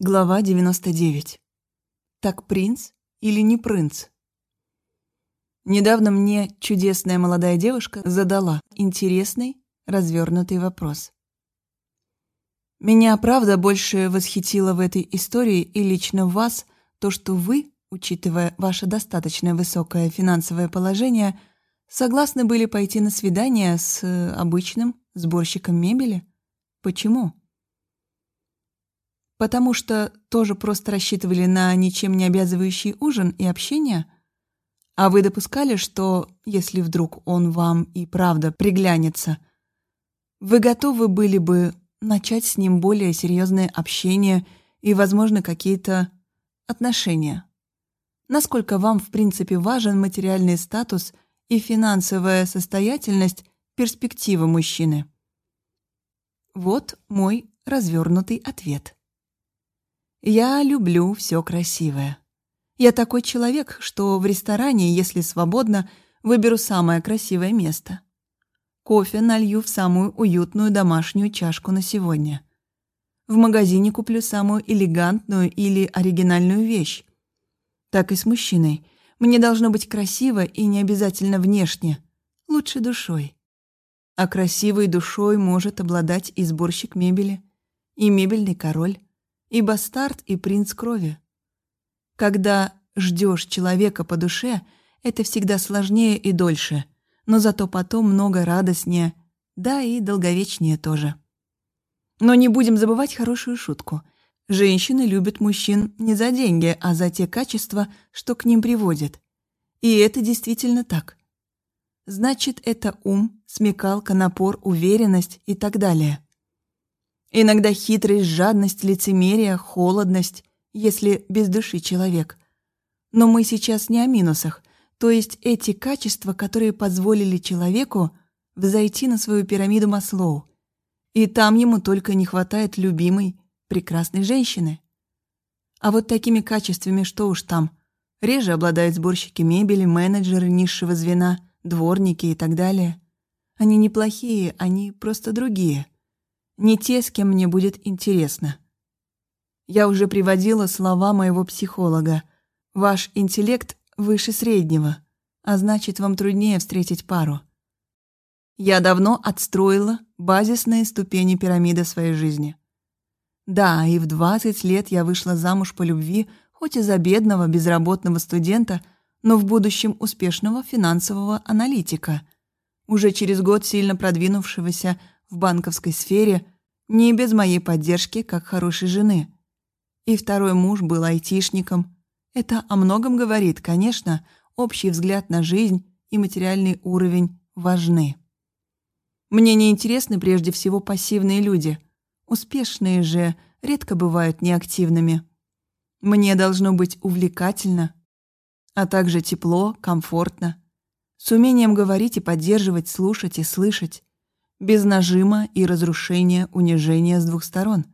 Глава 99. Так принц или не принц? Недавно мне чудесная молодая девушка задала интересный, развернутый вопрос. Меня, правда, больше восхитило в этой истории и лично вас то, что вы, учитывая ваше достаточно высокое финансовое положение, согласны были пойти на свидание с э, обычным сборщиком мебели. Почему? Потому что тоже просто рассчитывали на ничем не обязывающий ужин и общение? А вы допускали, что, если вдруг он вам и правда приглянется, вы готовы были бы начать с ним более серьезное общение и, возможно, какие-то отношения? Насколько вам, в принципе, важен материальный статус и финансовая состоятельность перспективы мужчины? Вот мой развернутый ответ. Я люблю все красивое. Я такой человек, что в ресторане, если свободно, выберу самое красивое место. Кофе налью в самую уютную домашнюю чашку на сегодня. В магазине куплю самую элегантную или оригинальную вещь. Так и с мужчиной. Мне должно быть красиво и не обязательно внешне. Лучше душой. А красивой душой может обладать и сборщик мебели, и мебельный король и бастард, и принц крови. Когда ждешь человека по душе, это всегда сложнее и дольше, но зато потом много радостнее, да и долговечнее тоже. Но не будем забывать хорошую шутку. Женщины любят мужчин не за деньги, а за те качества, что к ним приводят. И это действительно так. Значит, это ум, смекалка, напор, уверенность и так далее. Иногда хитрость, жадность, лицемерие, холодность, если без души человек. Но мы сейчас не о минусах, то есть эти качества, которые позволили человеку взойти на свою пирамиду Маслоу. И там ему только не хватает любимой, прекрасной женщины. А вот такими качествами что уж там. Реже обладают сборщики мебели, менеджеры низшего звена, дворники и так далее. Они неплохие, они просто другие – не те, с кем мне будет интересно. Я уже приводила слова моего психолога. Ваш интеллект выше среднего, а значит, вам труднее встретить пару. Я давно отстроила базисные ступени пирамиды своей жизни. Да, и в 20 лет я вышла замуж по любви, хоть и за бедного, безработного студента, но в будущем успешного финансового аналитика, уже через год сильно продвинувшегося в банковской сфере, не без моей поддержки, как хорошей жены. И второй муж был айтишником. Это о многом говорит, конечно, общий взгляд на жизнь и материальный уровень важны. Мне не интересны прежде всего пассивные люди. Успешные же редко бывают неактивными. Мне должно быть увлекательно, а также тепло, комфортно, с умением говорить и поддерживать, слушать и слышать без нажима и разрушения унижения с двух сторон.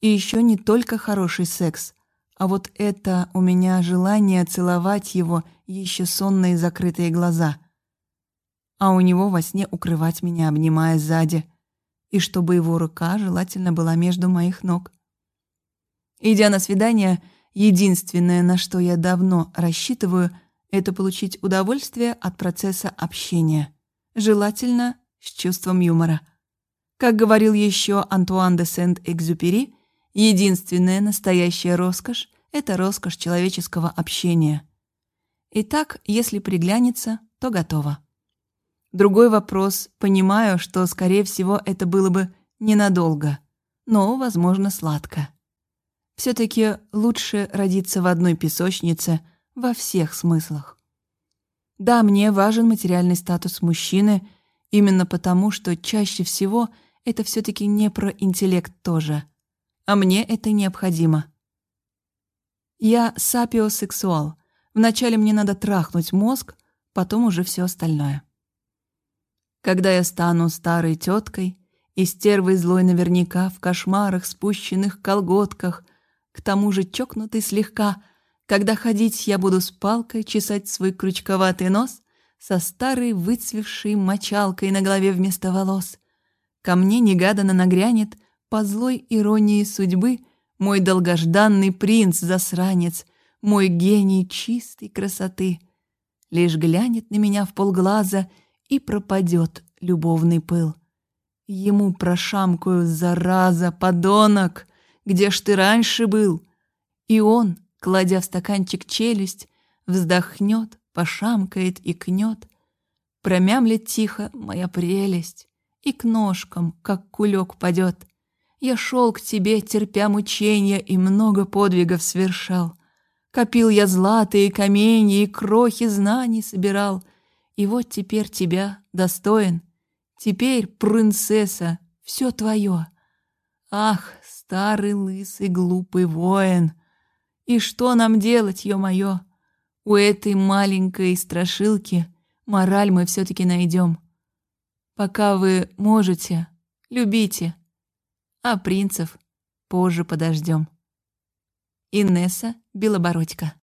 И еще не только хороший секс, а вот это у меня желание целовать его еще сонные закрытые глаза, а у него во сне укрывать меня, обнимая сзади, и чтобы его рука желательно была между моих ног. Идя на свидание, единственное, на что я давно рассчитываю, это получить удовольствие от процесса общения. Желательно с чувством юмора. Как говорил еще Антуан де Сент-Экзюпери, единственная настоящая роскошь — это роскошь человеческого общения. Итак, если приглянется, то готово. Другой вопрос, понимаю, что, скорее всего, это было бы ненадолго, но, возможно, сладко. все таки лучше родиться в одной песочнице во всех смыслах. Да, мне важен материальный статус мужчины — Именно потому, что чаще всего это все таки не про интеллект тоже. А мне это необходимо. Я сапиосексуал. Вначале мне надо трахнуть мозг, потом уже все остальное. Когда я стану старой теткой и стервой злой наверняка в кошмарах, спущенных колготках, к тому же чокнутый слегка, когда ходить я буду с палкой, чесать свой крючковатый нос — со старой выцвевшей мочалкой на голове вместо волос. Ко мне негаданно нагрянет, по злой иронии судьбы, Мой долгожданный принц-засранец, мой гений чистой красоты. Лишь глянет на меня в полглаза и пропадет любовный пыл. Ему прошамкую, зараза, подонок, где ж ты раньше был? И он, кладя в стаканчик челюсть, вздохнет, пошамкает и кнет, промямлет тихо моя прелесть и к ножкам, как кулек падет. Я шел к тебе, терпя мучения, и много подвигов совершал. Копил я златые каменья и крохи знаний собирал, и вот теперь тебя достоин. Теперь, принцесса, все твое. Ах, старый лысый глупый воин! И что нам делать, ё-моё? У этой маленькой страшилки мораль мы все-таки найдем. Пока вы можете, любите, а принцев позже подождем. Инесса Белобородько